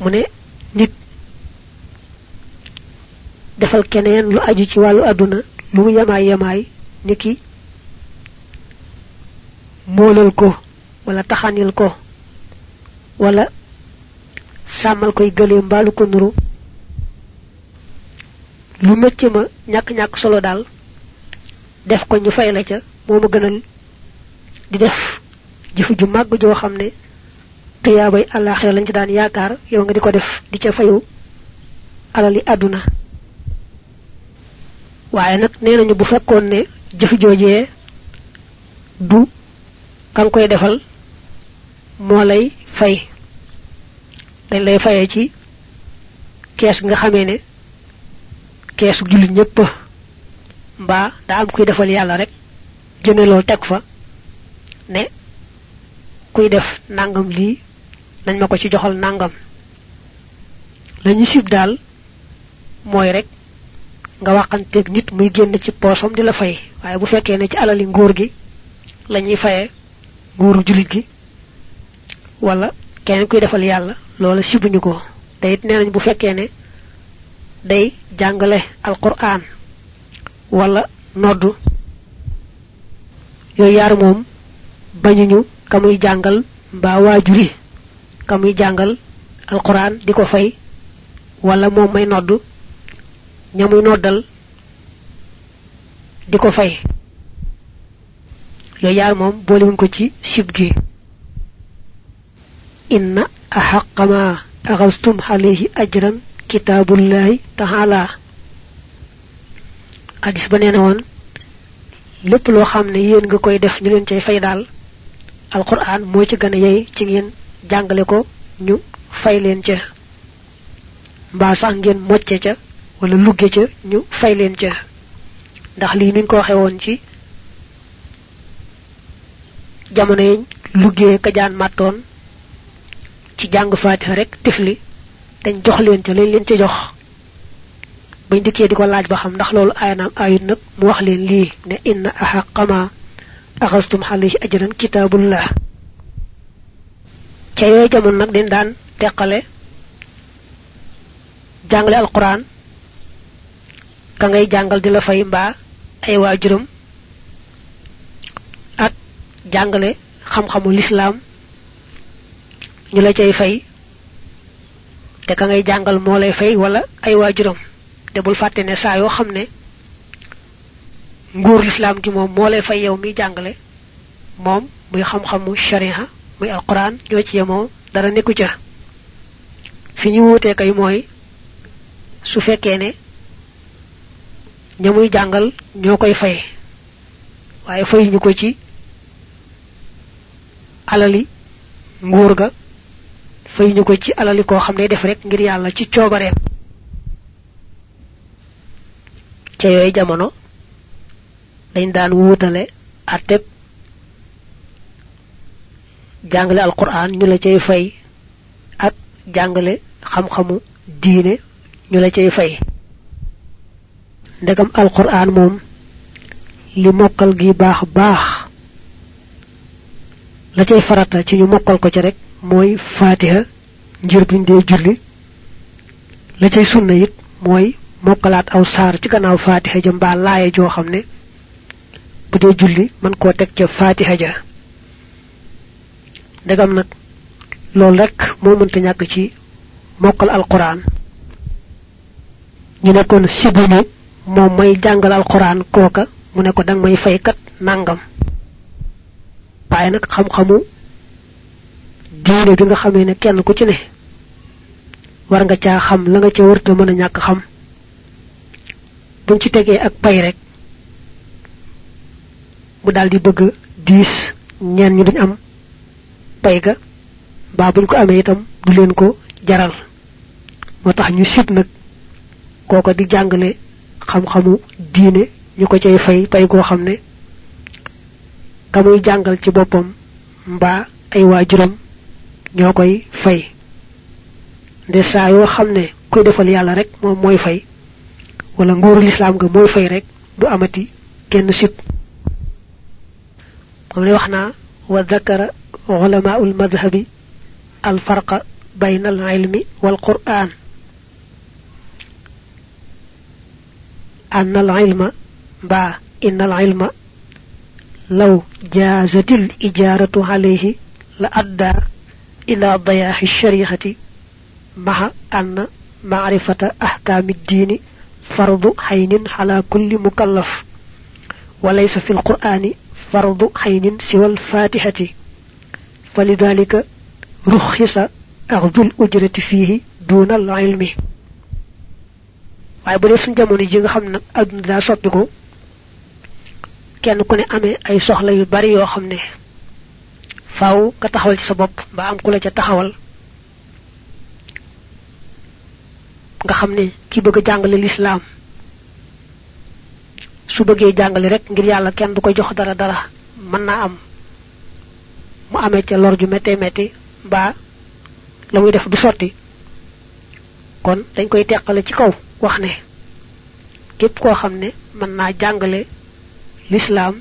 mu ne nit defal keneen lu aju ci wàllu àdduna lu mu yamaay yamaay niki moolal ko wala taxanil ko wala sàmmal koy gëlee mbaalu ko nuru. Lu mëcc ma ñàkk ñàkk solo daal def ko ñu fay la ca moo gënal di def jëfu ju màgg joo xam ne tuyaabay àllaaxira lañ ci daan yaakaar yow nga di ko def di ca fayu alali àdduna. Waaye nag nee nañu bu fekkoon ne jëf joojee du kan koy defal moo lay fay. Dañ lay fayee ci kees nga xamee ne keesu jullit ñëpp mbaa daa am kuy defal yàlla rek jëne lool teg fa ne kuy def nangam lii nañ ma ko ci joxal nangam. Lañu sib daal mooy rek nga waxanteeg nit muy génn ci poosam di la fay. Waaye bu fekkee ne ci alali nguur gi lañuy faye nguuru julit gi wala kenn kuy defal yàlla loola sibuñu ko. Te it nee nañ bu fekkee ne day jàngale alquran wala noddu yooyu yaar moom bañuñu kamuy jàngal mbaa waajuri kamuy jàngal alquran di ko fay wala moom may noddu ñamuy noddal di ko fay. Yaar moom boolewuñ ko ci sib gi. Inna ahaqqa ma axastum alayhi ajran kitaabullahi taala. Hadis ba nee na woon lépp loo xam ne yéen nga koy def ñu leen cay fay daal alquran moo ci gën a yey ci ngeen jàngale ko ñu fay leen ca. Mbaa sax ngeen mocce ca wala lugge ca ñu fay leen ca. Ndax lii niñ ko waxe woon ci jamono yi luggee ka jaan màttoon ci jàng fatiha rek tifli dañ jox leen ca lañ leen ca jox. Bañ dikkee di ko laaj ba xam ndax loolu aayanaam ayut nag mu wax leen lii ne inna ahaqama axastum alayhi ajran kitabullah ca yooyu jamono nag den daan teqale jàngale alquran ka ngay jàngal di la fay mbaa ay waajuram ak jàngale xam-xamu lislaam ñu la cay fay te ka ngay jàngal moo lay fay wala ay waajuram. Te bul fàtte ne saa yoo xam ne nguur lislaam gi moom moo lay fay yow mi jàngale moom muy xam-xamu sharia muy alquran ñoo ci yemoo dara nekku ca. Fi ñu wuutee kay mooy su fekkee ne ña muy jàngal ñoo koy fay waaye fayuñu ko ci alali nguur ga fayuñu ko ci alali koo xam ne def rek ngir yàlla ci coobareem. Ca yooyu jamono dañ daan wuutale atteb jàngale alquran ñu la cay fay. Ak jàngale xam-xamu diine ñu la cay fay. Ndegam alquran moom li mokkal gi baax baax. La cay farata ci ñu mokkal ko ci rek mooy fatiha njër buñ dee julli. La cay sunna it mooy mokkalaat aw saar ci gannaaw fatiha ja mbaa laaya joo xam ne bu dee julli man koo teg ca fatiha ja ndegam nag loolu rek moo mënta ñàkk ci mokkal alquran. Ñu nekkoon sibuñu moom may jàngal alquran kooka mu ne ko dang may fay kat nangam. Waaye nag xam-xamu diine bi nga xamee ne kenn ku ci ne war nga caa xam la nga ca wërta mën a ñàkk xam. Buñ ci tegee ak pay rek mu daldi bëgg diis ñen ñi duñ am pay ga ba buñ ko amee itam du leen ko jaral. Moo tax ñu sib nag kooko di jàngale xam-xamu diine ñu ko fay pay goo xam ne ka muy jàngal ci boppam mbaa ay waajuram ñoo koy fay. Nde saa yoo xam kuy defal yàlla rek moom mooy fay wala nguuru lislaam nga mooy fay rek du amati kenn sib. Moom lay dakara ulamaul madhabi الفرق ilmi wal qur'an أن العلم با إن العلم لو جازت الإجارة عليه لأدى إلى ضياع الشريعة مع أن معرفة أحكام الدين فرض حين على كل مكلف. وليس في القرآن فرض حين سوى الفاتحة فلذلك رخص أخذ الأجرة فيه دون العلم waaye bu dee suñ jamono ji nga xam nag aduna daa soppiku kenn ku ne amee ay soxla yu bari yoo xam ne faaw nga taxawal ci sa bopp ba am ku la ca taxawal nga xam ne ki bëgg jàngale lislaam su bëggee jàngale rek ngir yàlla kenn du ko jox dara dara mën naa am. Mu amee ca lor ju méttee métti mbaa la muy def du sotti. Kon dañ koy teqale ci kaw wax ne képp koo xam ne mën naa jàngale lislaam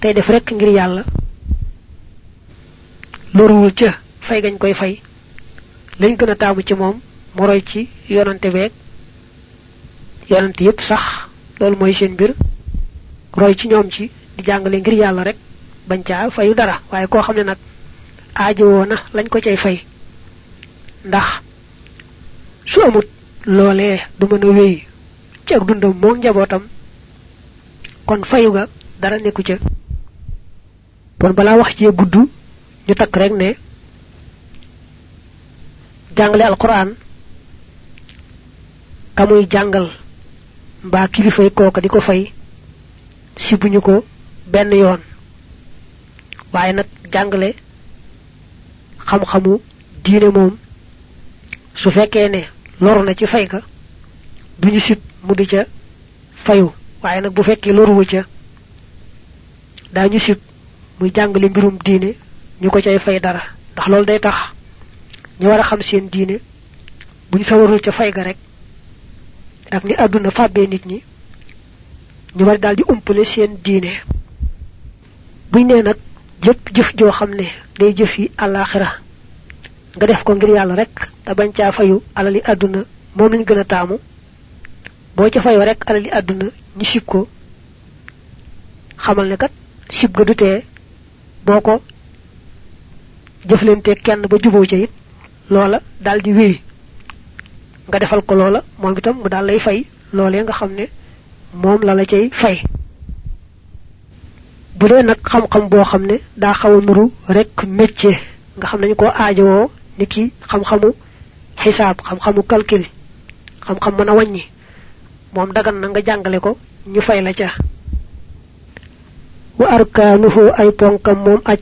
tey def rek ngir yàlla loruwul ca fay gañ koy fay. Lañ gën a taamu ci moom mu roy ci yonante beeg yonante yépp sax loolu mooy seen mbir. Roy ci ñoom ci di jàngale ngir yàlla rek bañ caa fayu dara. Waaye koo xam ne nag aajowoo na lañ ko cay fay. Ndax su amut loolee du mën a wéy ci ak dundam moo njabootam kon fayu ga dara nekku ca. Bon balaa wax ci gudd ñu takk rek ne jàngale alquran kamuy jàngal mbaa kilifay kooka di ko fay sibuñu ko benn yoon. Waaye nag jàngale xam-xamu diine moom su fekkee ne loru na ci fay ga duñu sib mu di ca fayu. Waaye nag bu fekkee loruwu ca daañu sib muy jàngale mbirum diine ñu ko fay dara. Ndax loolu day tax ñu war a xam seen diine buñ sawarul ca fay ga rek ak ni àdduna fàbbee nit ñi ñu war daal di umpale seen diine. Buñ nee nag jëpp jëf joo xam ne day jëf yi àllaaxira nga def ko ngir yàlla rek te bañ caa fayu alali àdduna moom lañ gën a taamu. Boo ca fayu rek alali àdduna ñu sib ko. Xamal ne kat sib ga du tee boo ko jëflante kenn ba juboo ca it loola daal di wéy nga defal ko loola moom itam mu daal lay fay loolee nga xam ne moom la la cay fay. Bu dee nag xam-xam boo xam ne daa nuru rek métier nga xam nañu ko aajowoo ni ki xam-xamu xisaab xam-xamu calcul xam-xam mën a wàññi dagan na nga jàngale ko ñu fay la ca. Wa arkaanuhu ay ponkam moom aj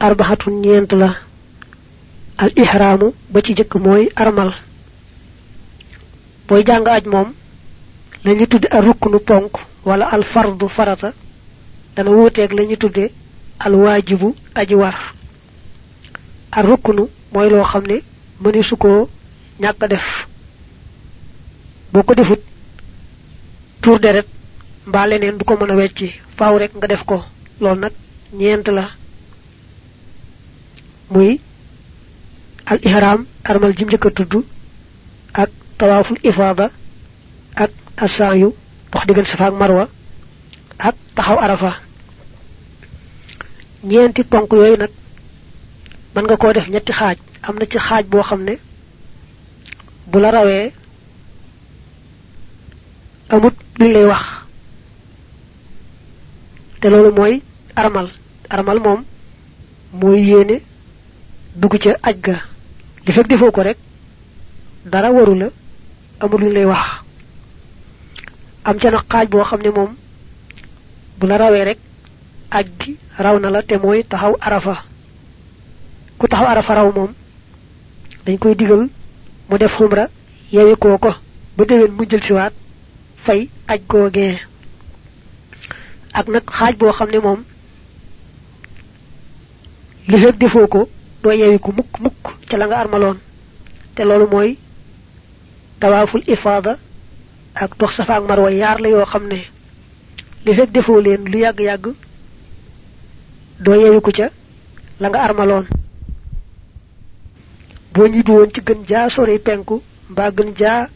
arbaxatun ñeent la al ihraamu ba ci jëkk mooy armal booy jàng aj moom lañu tudde al ruknu ponk wala al fardu farata dana wuuteeg lañu tudde al waajibu aji war. Al ruknu mooy loo xam ne mëni su ko ñàkk def. Boo ko defut tour deret mbaa leneen du ko mën a wecci faaw rek nga def ko. Loolu nag ñeent la. Muy al ihram armal jim njëkk a tawaaful ifaada ak asaayu dox diggan safa ak marwa ak taxaw arafa. Ñeenti ponk yooyu nag mën nga koo def ñetti xaaj. Am ci bu la amut luñ lay wax. Armal armal moom mooy yéene dugg ca aj li ko rek dara amul luñ lay wax. Am ca nag xaaj boo xam ne bu la rek raw na la te taxaw arafa. Ku taxaw arafa raw moom dañ koy digal mu def xumra yewi koo ko ba déwén mu jël siwaat fay aj googee. Ak nag xaaj boo xam ne moom li fekk defoo ko yewi ko mukk mukk la nga tawaaful ifaada ak dox safa ak marwa yaar la yoo xam ne li fekk defoo leen lu yàgg-yàgg doo yewi ko ca la nga armaloon. boo ñibbi woon ci gën sori penku mbaa gën jaa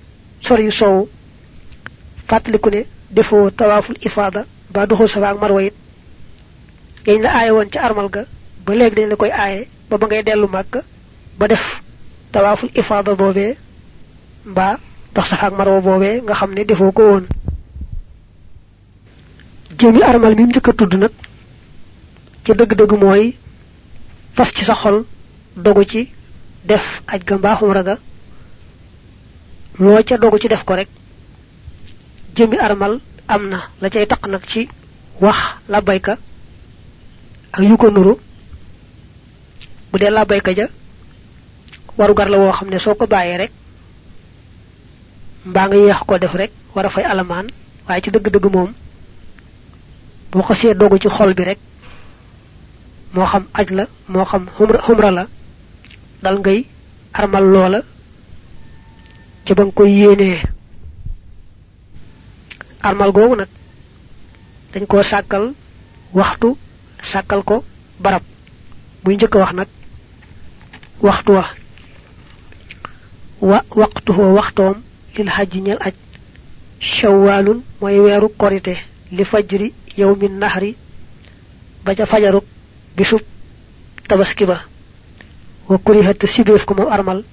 sori sowu fàttaliku ne defoo tawaaful ifaada ba doxoo safa ak marwa it. yañ la aaye woon ca armal ga ba léegi dañ la koy aaye ba ba ngay ba def mbaa dox safa ak marwa boobee nga xam ne defoo ko woon. Jëmi armal mi njëkk a tudd nag ci dëgg-dëgg mooy fas ci sa dogu ci def aj ga mbaa xumra ga loo ca dogu ci def ko rek jëmi armal am na. La cay taq nag ci wax la bayka ak yu ko nuru bu dee la bayka ja warugar la woo xam ne soo ko bàyyee rek mbaa nga yeex ko def rek war a fay alamaan waaye ci dëgg-dëgg moom boo xasee dogu ci xol bi rek moo xam aj la moo xam xumra la dal ngay armal loola ci ba nga koy yéenee. Armal googu nag dañ koo sàkkal waxtu sàkkal ko barab. Muy njëkk wax nag waxtu wa wa waxtoom lil hajji ñel aj. Shawwalun mooy weeru korite li fajri yawmin nahri ba ca fajaruk bisub tabaski ba. Wa kurihat sibeef ko armal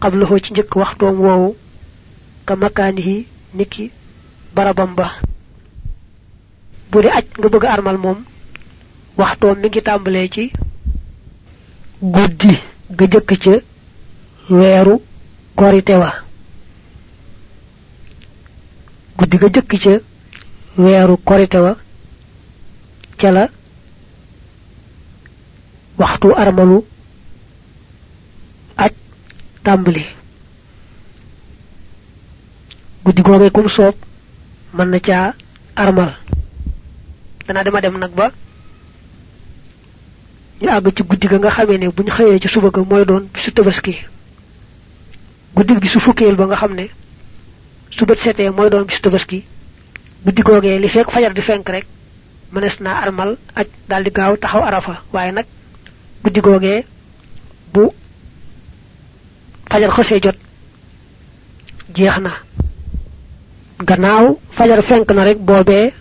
qablahu ci njëkk waxtoom woowu ka makaanihi niki barabam ba. Bu dee aj nga bëgg armal moom waxtoom mi ngi tàmbalee ci guddi ga jëkk ca weeru korite wa guddi ga jëkk ca weeru korite wa ca la waxtu armalu aj tàmbali. Guddi googee kum soob mën na caa armal. Dana dama dem nag ba ñu àgg ci guddi ga nga xamee ne buñ xëyee ci suba ga mooy doon bisu tabaski. Guddi bi su fukkeel ba nga xam su bët setee mooy doon bisu tabaski. Guddi googee li fekk fajar di fenk rek mënees naa armal aj daal di gaaw taxaw arafa. Waaye nag guddi googee bu fajar xësee jot jeex na. Gannaaw fajar fenk na rek boobee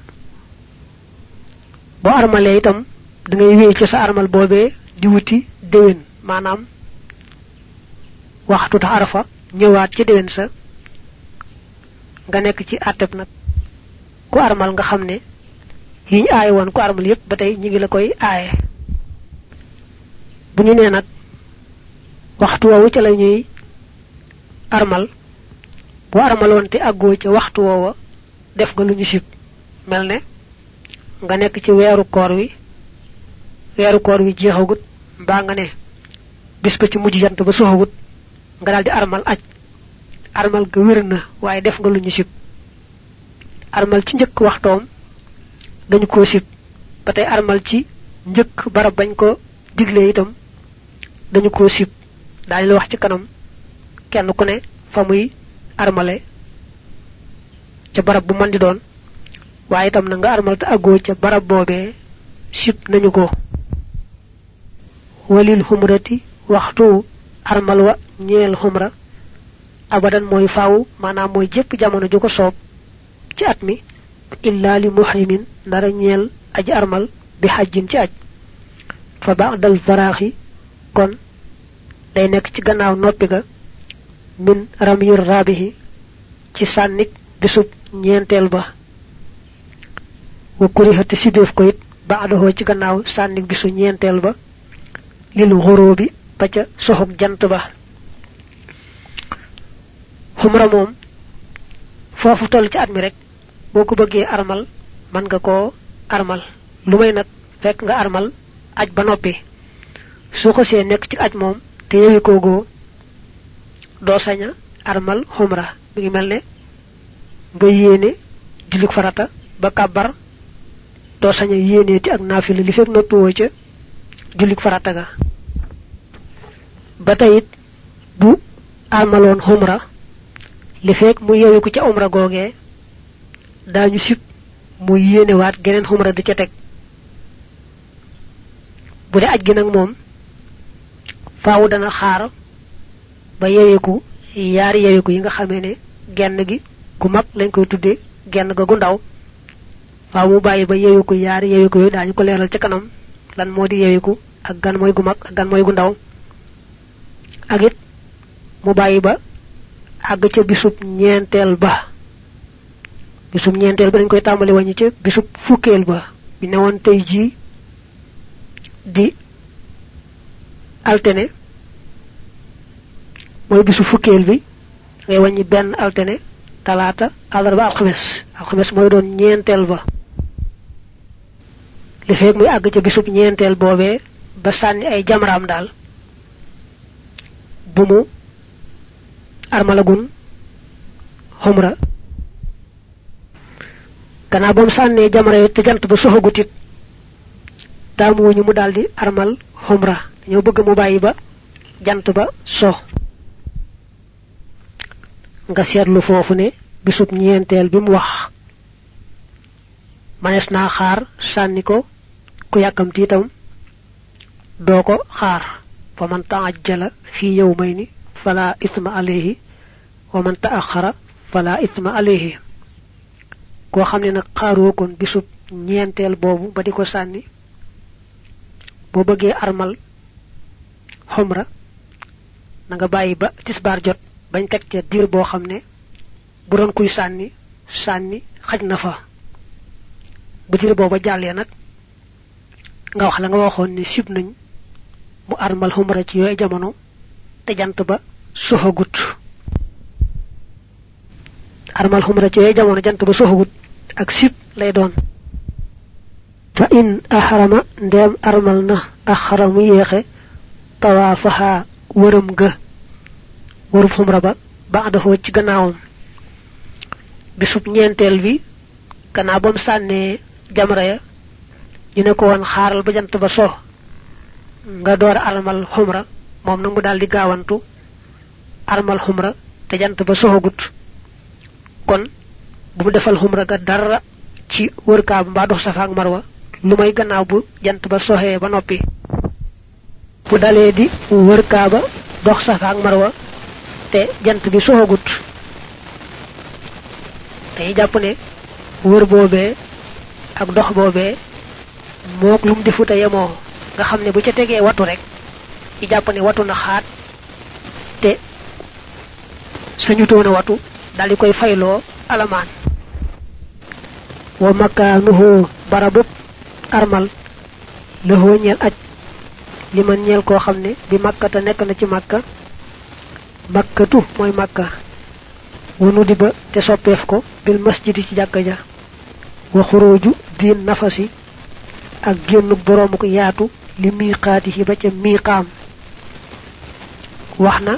boo armalee itam da ngay wéy ci sa armal boobee di wuti déwén. Maanaam waxtu tax arafa ñëwaat ci déwén sa nga nekk ci àtteb nag. Ku armal nga xam ne yiñ aaye woon ku armal yépp ba tey ñi ngi la koy aaye. Bu ñu nee nag waxtu woowu ca la ñuy armal. Boo armaloon te àggoo ca waxtu woowa def nga lu ñu sib. Mel ne nga nekk ci weeru koor wi weeru koor wi jeexagut mbaa nga ne bis ba ci mujj jant ba soxagut nga armal aj armal ga wér na waaye def nga lu ñu sib. Armal ci njëkk waxtoom dañu ko sib. Ba tey armal ci njëkk barab bañ ko digle itam dañu ko sib. Daal la wax ci kanam kenn ku ne fa muy armale ca barab bu man di doon. Waaye itam na nga armal te àggoo ca barab boobee sib nañu ko. Walil humrati waxtu armal wa ñeel humra abadan mooy faaw maanaam mooy jëpp jamono ju ko ci at illa li muhrimin dara ñeel aji armal bi xajjin ci aj fa ba'dal faraaxi kon day nekk ci gannaaw noppi ga min ramyir rabihi ci sànnik bisub ñeenteel ba wa kurihati sibeef ko it ba'dahu ci gannaaw sànnik bisu ñeenteel ba lil xuróobi ba ca soxog jant ba xumra moom foofu toll ci at mi rek boo ko bëggee armal man nga koo armal. Lu may nag fekk nga armal aj ba noppi. Su xasee nekk ci aj moom te yewi koogoo doo saña armal xumra. Mi ngi mel ne nga julik farata ba kàbbar doo saña yéeneeti ak naafila li fekk noppiwoo ca julik farata ga. Ba tayit bu armaloon xumra li fekk mu yewi ko ca umra googee daañu sib mu yéenewaat geneen xumra di ca teg. Bu dee aj gi nag moom faawu dana xaar ba yeweku yaari yeweku yi nga xamee ne genn gi gu mag lañ koy tuddee genn ga gu ndaw. Waaw mu bàyyi ba yeweku yaari yeweku yooyu daañu ko leeral ca kanam lan moo di yeweku ak gan mooy gu mag ak gan mooy gu ndaw. Ak it mu bàyyi ba àgg ca bisub ñeenteel ba. Bisub ñeenteel ba dañ koy tàmbali wàññi ca bisub fukkeel ba. Bi newoon tey jii di altene. Mooy bisu fukkeel bi ngay wàññi benn altene talaata àllarba alxames. Alxames mooy doon ñeenteel ba. Li feeg muy àgg ca bisub ñeenteel boobee ba sànni ay jamraam daal bu mu armalagun xumra gannaaw ba mu sànnee jamra yi te jant ba soxagut it taamuwuñu mu daldi armal xumra dañoo bëgg mu bàyyi ba jant ba so nga seetlu foofu ne bisub ñeenteel bi mu wax. Manes naa xaar sànni ko ku yàkkamti itam doo ko xaar. Fa man taajjala fi yawmayni fala isma alayhi wa man taaxara fala isma alayhi. Koo xam ne nag xaaroo kon bisub ñeenteel boobu ba di ko sànni boo bëggee armal xumra na nga bàyyi ba tisbaar jot bañ teg ca diir boo xam ne bu doon kuy sànni sànni xaj na fa. Bu diir booba jàllee nag nga wax la nga ne sib nañ mu armal xumra ci yooyu jamono te jant ba soxagut armal xumra ci jamono jant ba soxagut ak sib lay doon. Fa in ahrama ndem armal na axaramu yéexe tawaafaha wërëm ga wërub xumra ba baadahoo ci gannaawam. Bisub ñeenteel bi gannaaw bam sànnee jamra ya ñu ne ko woon xaaral ba jant ba so nga door armal xumra moom nag mu daal di armal xumra te jant ba kon bu defal xumra ga dara ci wër mbaa dox safa ak marwa lu may gannaaw bu jant ba soxee ba noppi. Bu dalee di wër kaaba dox safa ak marwa te jant bi soxagut. Dañuy jàpp ne wër boobee ak dox boobee mook lu mu defu te yemoo nga xam ne bu tegee watu rek ci jàpp ne watu na xaat te sañutoon a watu dal di koy fayloo alamaan. Wa makaanuhu barabub armal lëxoo ñeel aj. Li man ñeel koo xam ne bi makkata nekk na ci makka makkatu mooy makka. Wanu di ba te soppeef ko bil masjidi ci jàkka ja. Wa xuruju diin nafasi ak génn boroomu ko yaatu li miiqaati ba ca miiqaam. Wax na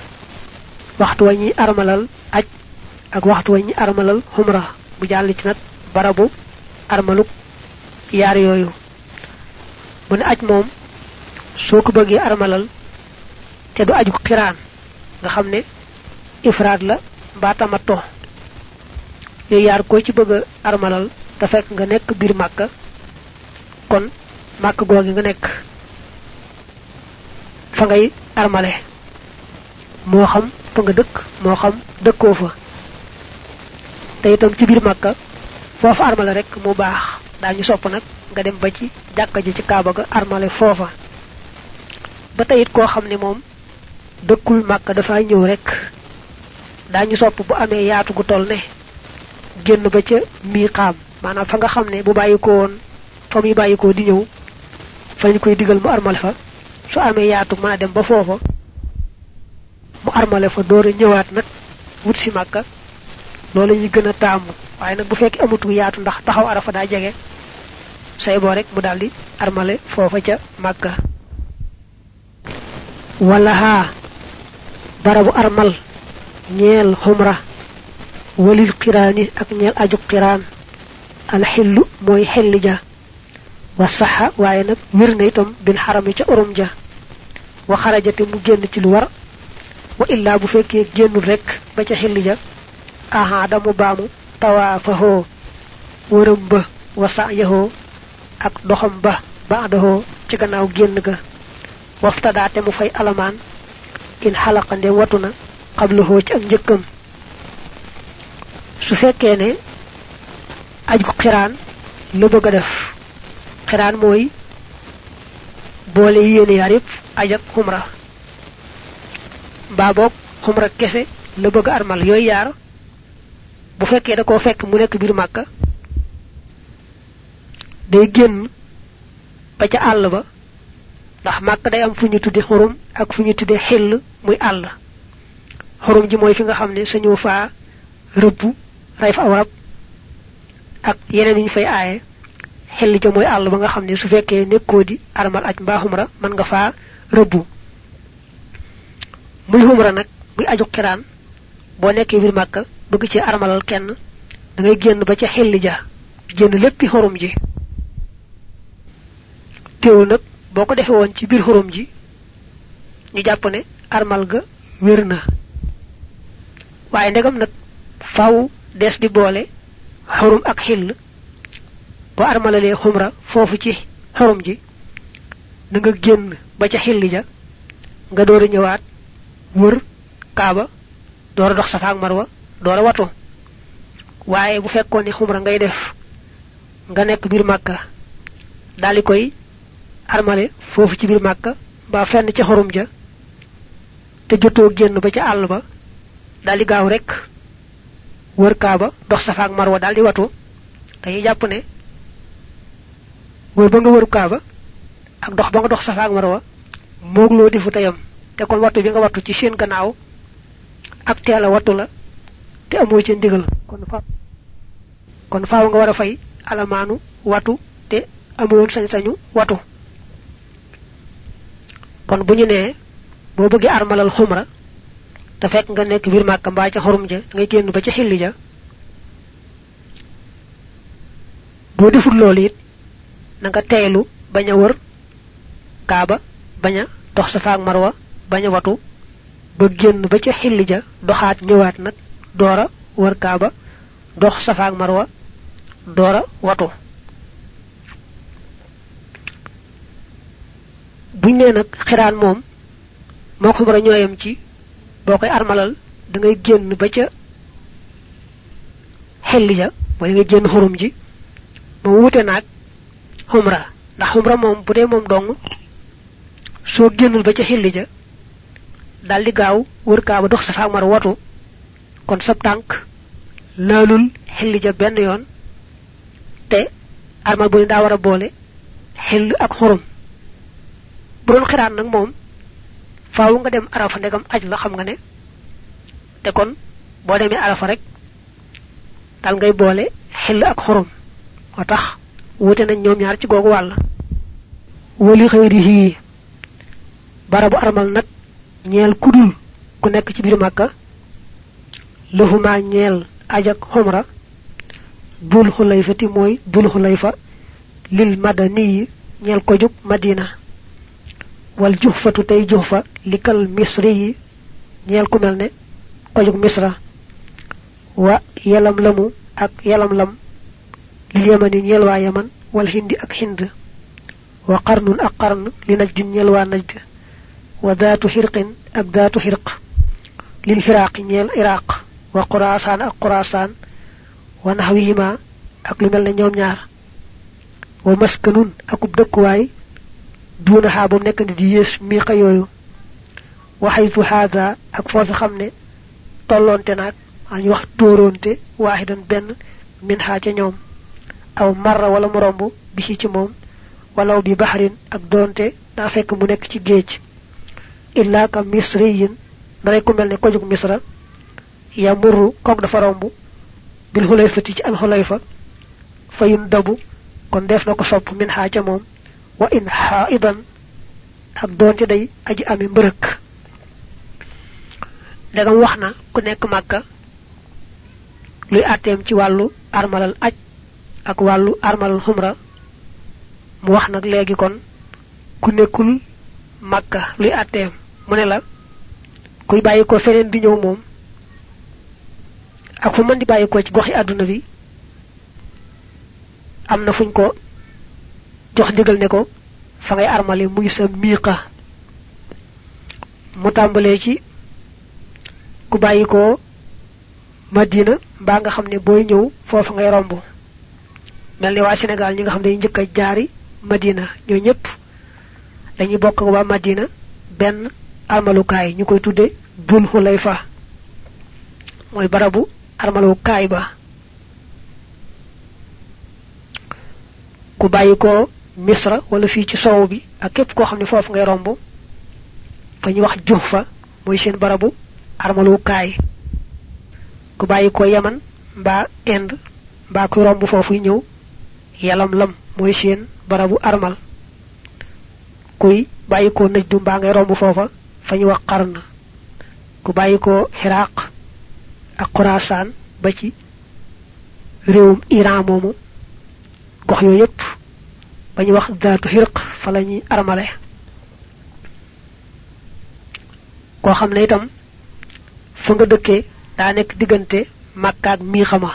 waxtu wa ñuy armalal ak waxtu wa ñuy armalal xumra. Bu jàll ci nag barabu armaluk yaar yooyu. Mu ne aj moom soo ko bëggee armalal te du aju xiraan nga xam ne ifraad la mbaa tamatto yooyu yaar koo ci armalal te fekk nga nekk biir màkka kon màkk googi nga nekk fa ngay armale. Moo xam fa nga dëkk moo xam dëkkoo fa te itam ci biir màkka foofa armale rek mu baax. Daañu sopp nag nga dem ba ci jàkka ji ci kaaba ga armale foofa. Ba tey it koo xam ne moom dafa ñëw rek. Daañu sopp bu amee yaatu gu toll ne génn ba ca miiqaam maanaam fa nga xam ne bu bàyyi ko woon fa muy di ñëw fa ñu koy digal mu armale fa. Su amee yaatu mën a dem ba foofa mu armale fa door a ñëwaat nag wut si màkka loolu ñu gën a taamu waaye nag bu fekkee amatu yaatu ndax taxaw arafa daa jege say boo rek mu daldi armale foofa ca màkka wala haa barabu armal ñeel xumra walil qiraani ak ñeel aju qiraan alxillu mooy xelli ja wa saxa waaye nag wér na itam bil xarami ca urum ja wa xarajate mu génn ci lu war wa illaa bu fekkee génnul rek ba ca xelli ja aha damu baamu tawaafahoo wërëm ba wa sa'yahoo ak doxam ba baadahoo ci gannaaw génn ga waftadaate mu fay alamaan in xalaqa nde watu na qablahu ci ak njëkkam su fekkee ne aju xiraan la bëgg a def xiraan mooy boole yéene yaar yépp aj ak xumra mbaa boog xumra kese la bëgg armal yooyu yaar bu fekkee da koo fekk mu nekk biir màkka day génn ba ca àll ba ndax màkk day am fu ñu tudde xurum ak fu ñu tudde xill muy àll xurum ji mooy fi nga xam ne ray fa aw rab ak yeneen ñu fay aaye xel ja mooy àll ba nga xam ne su fekkee nekkoo di armal aj mbaa xumra mën nga faa rëbbu muy xumra nag muy aju xiraan boo nekkee biir màkka bëgg ci armalal kenn da ngay génn ba ca xelli ja génn léppi xorum ji. Teewul nag boo ko defee woon ci biir xorum ji ñu jàpp ne armal ga wér na. Waaye ndegam nag faw des di boole xorum ak xill bo armalalee xumra foofu ci xorum ji da nga génn ba ca xill ja nga door a ñëwaat wër kaaba door a dox safa marwa door a watu. Waaye bu fekkoon ni xumra ngay def nga nekk biir màkka daal di koy armale foofu ci biir màkka ba fenn ca xorum ja te jotoo génn ba ca àll ba daal di gaaw rek wër kaaba dox safa ak marwa daal di watu. Dañuy jàpp ne wër ba nga wër kaaba ak dox ba nga dox safa ak marwa moog defu tayam. Te kon wattu bi nga wattu ci seen gannaaw ak teel a wattu la te amoo ci ndigal kon fa kon faaw nga war a fay alamaanu wattu te amoon sañ-sañu wattu kon bu ñu nee boo bëggee armalal xumra te fekk nga nekk biir màkka mbaa ca xorum ja ngay génn ba ca xilli ja boo deful loolu it na nga teylu bañ a wër kaaba bañ dox safa ak marwa bañ watu ba génn ba ca xilli ja doxaat ñëwaat nag doora wër kaaba dox safa ak marwa doora watu. Buñ nee nag xiraan moom moo ko mara ñooyam ci boo koy armalal da ngay génn ba ca xelli ja mooy nga génn xurum ji moom wute naag xumra. Ndax xumra moom bu dee moom dong soo génnul ba ca xelli ja dal di gaaw wër kaa ba dox sa faak mar watu kon sab tànk. Laalul. Xelli ja benn yoon. Te armal bu ne daa war a boole xell ak xurum bu doon xiraan nag moom faaw nga dem arafa ndegam aj la xam nga ne. Te kon boo demee arafa rek dal ngay boole xel ak xorom. Moo tax wute nañ ñoom ñaar ci googu wàll. Wali xëyrihi barabu armal nag ñeel kudul ku nekk ci biir màkka lahuma ñeel aj ak xumra dul xulayfati mooy dul xulayfa lil madani ñeel ko jug madina wal juhfatu tey juhfa likal misri ñeel ku mel ne kojug misra wa yalam lamu ak yalam lam lil yamani ñeel waa yaman wal hindi ak hind wa qarnun ak qarn li najdin ñeel waa najd wa daatu xirqin ak daatu xirq lil firaqi ñeel iraq wa qurasaan ak qurasaan wa naxwihima ak lu mel ne ñoom ñaar. Wa maskanun akub dëkkuwaay duuna xaa bu nekk di yées miiqa yooyu. Waxaytu haada ak foofi xam ne wax min xaa ca aw marra wala mu romb bi ci ci moom walaw bi baxrin ak doonte daa fekk mu nekk ci illaa ka misriyin daray ku misra ya murru kook dafa romb. Bil xulayfati ci al xulayfa fayun dabu kon def na ko sopp min wa in xaidan ak doonte day aji ami mbërëk. Dagam wax na ku nekk màkka luy àtteem ci wàllu armalal aj armalal xumra mu wax nag léegi kon ku nekkul màkka luy àtteem mu ne la kuy bàyyi ko feneen di ñëw moom ak fu mën di bàyyi ko ci goxi àdduna bi am na fuñ ko jox ndigal ne ko fa ngay armale muy sa miiqa. Mu tàmbalee ci ku madina ba nga xamne boy ñew fofu ngay rombu melni wa senegal ñi nga xamne ñëk jaari madina ñoo ñëpp dañuy bokk wa madina ben armalukaay ñu koy tudde dul hulayfa. Moy barabu armalukaay ba. Ku bayiko misra wala fi ci soow bi ak képp koo xam ne foofu ngay romb fa ñu wax juhfa mooy seen barabu armalukaay. Ku bàyyi ko yaman mbaa ind mbaa ku romb foofu ñëw yalam lam mooy seen barabu armal. Kuy bàyyi ko najdu mbaa ngay romb foofa fa ñu wax qarn. Ku ko xiraq ak khurasan ba ci réewum iran moomu. Gox yooyu yépp wax daatu hirq fa lañuy armale. Koo xam ne itam fa nga dëkkee daa nekk diggante màkka ak mii xama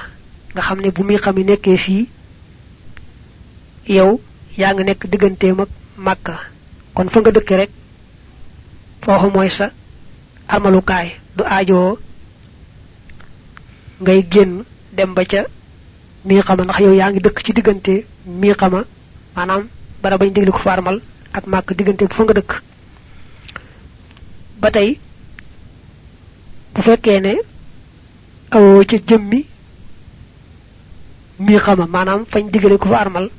nga xam ne bu mii xam yi nekkee fii yow yaa nga nekk digganteem ak màkka kon fa nga dëkkee rek foofu mooy sa armalukaay. Du aajoo ngay génn dem ba ca mii xama ndax yow yaa ngi dëkk ci diggante mii xama manam bara bañ diglu ko farmal ak mak digënté bu fa nga dëkk. Batay bu fekkee ne aw ci jëmmi mi xama manam fañ digale ko farmal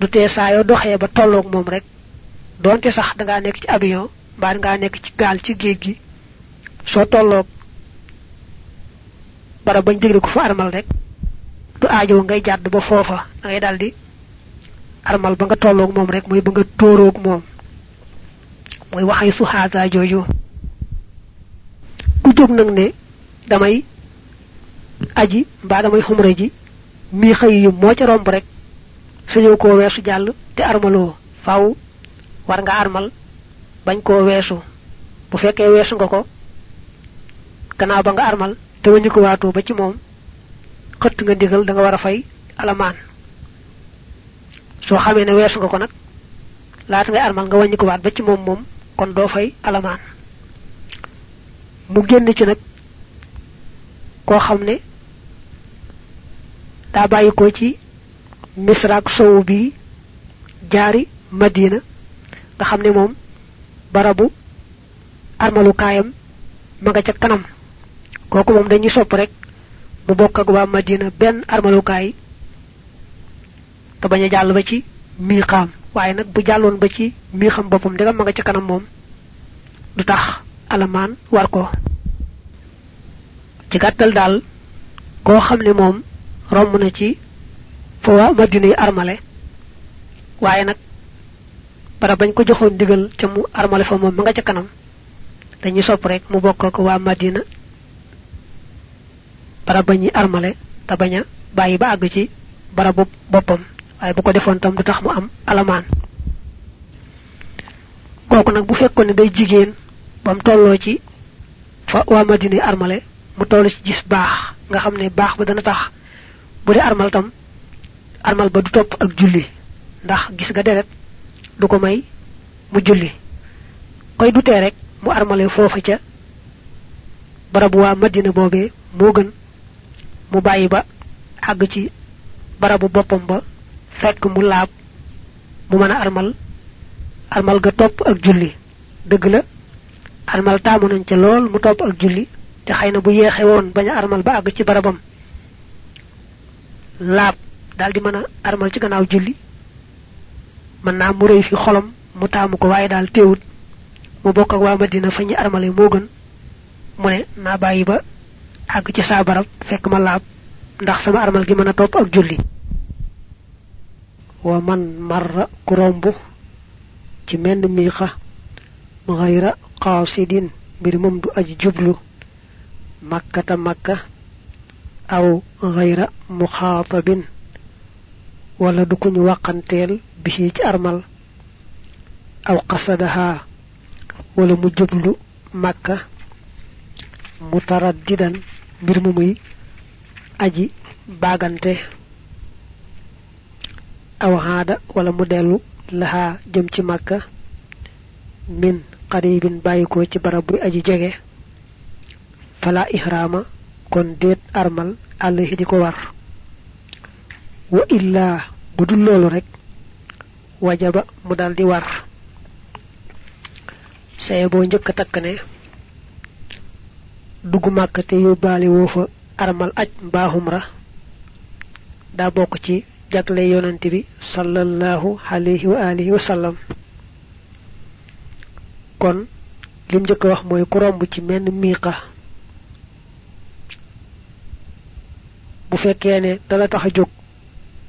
du té sa yo doxé ba tolok mom rek donte sax da nga nek ci avion ba nga nek ci gal ci geej gi so tolok bara bañ digale ko farmal rek. Du aajo ngay jadd ba fofa ngay daldi armal ba nga tolok mom rek moy ba nga torok mom moy waxay su haza joju ku jog nak ne damay aji ba damay xumra ji mi xey yu mo ci romb rek sañu ko wessu jall te armalo faaw war nga armal bañ ko wessu bu fekke wessu nga ko gannaaw ba nga armal te wañu ko waatu ba ci mom xëtt nga digal da nga wara fay alaman so xamé né wessu nga ko nak laata ngay armal nga wañi ko waat ba ci mom mom kon do fay alaman mu genn ci nak ko xamné da bayiko ci misrak sowu jaari madina nga xamné mom barabu armalu kayam ma nga ca kanam koku mom dañuy sopp rek bu bokk ak wa madina ben armalu kay te baña jall ba ci mi xam waye nak bu jallon ba ci mi xam bopum diga ma nga ci kanam mom du tax alaman war ko. Ci gattal dal ko xamne mom romb na ci fo wa madina armale. Waye nak bara bañ ko joxon digal ci mu armale fa mom ma nga ci kanam. Dañuy sopp rek mu bokk ko wa madina bara bañi armale ta baña bayyi ba ag ci barabu bopam waaye bu ko defoon tam du tax mu am alamaan. Kooku nag bu fekkoon ne day jigéen bam tolloo ci fa waa madina armale mu toll ci gis baax. Nga xam ne baax ba dana tax bu dee armal tam armal ba du topp ak julli. Ndax gis nga deret du ko may mu julli. Koy dutee rek mu armale foofa ca barabu waa madina boobee moo gën mu bàyyi ba àgg ci barabu boppam ba fekk mu laab mu mën armal armal ga topp ak julli. Dëgg la armal taamu nañ ca lool mu topp ak julli te xëy bu yeexe woon bañ armal ba àgg ci barabam. Laab daal di mën a armal ci gannaaw julli. Mën naa mu rëy fi xolam mu taamu ko waaye daal teewut mu bokk ak waa madina fa ñi armale moo gën. Mu ne naa bàyyi ba àgg ci saa barab fekk ma laab. Ndax sama armal gi mën a topp ak julli. Wa man marra ku romb ci menn miixa ghayra qasidin mbir mom du aji jublu. Makkata makka aw ghayra mukhatabin wala du kuñu waqantel bi ci armal. Aw qasadaha wala mu jublu makka mutaraddidan mbir mu muy aji bagante aw haada wala mu delu laha jëm ci makka min qaribin bayiko ci barab bu aji jege. Fala ihrama kon deet armal alayhi di ko war. Wa illa budul lolu rek wajaba mu daldi war. Saye bo ñëk tak ne duggu makka te yobale wo fa armal aj mbahum ra da bok ci jagle yonent bi sallallahu alayhi wa alihi wa sallam. Kon lim jëk wax moy ku romb ci menn miqa bu fekkee ne dala tax a jóg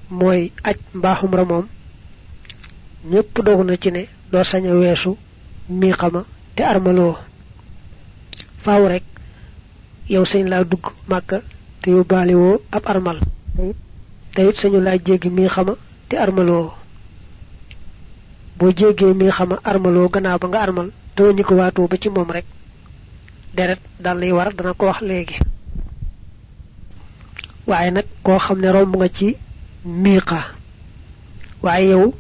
mooy aj mbaaxum ra moom ñépp dogu ci ne doo sañ a weesu miiqama te armaloo. Faaw rek yow sañ laa dugg màkka te woo ab armal. Te it sañu laa jéggi miixama te armaloo. Boo jéggee miixama armaloo gannaaw ba nga armal te wàññi ko waatoo ba ci moom rek. Deret dal lay war dana ko wax léegi. Waaye nag koo xam romb nga ci yow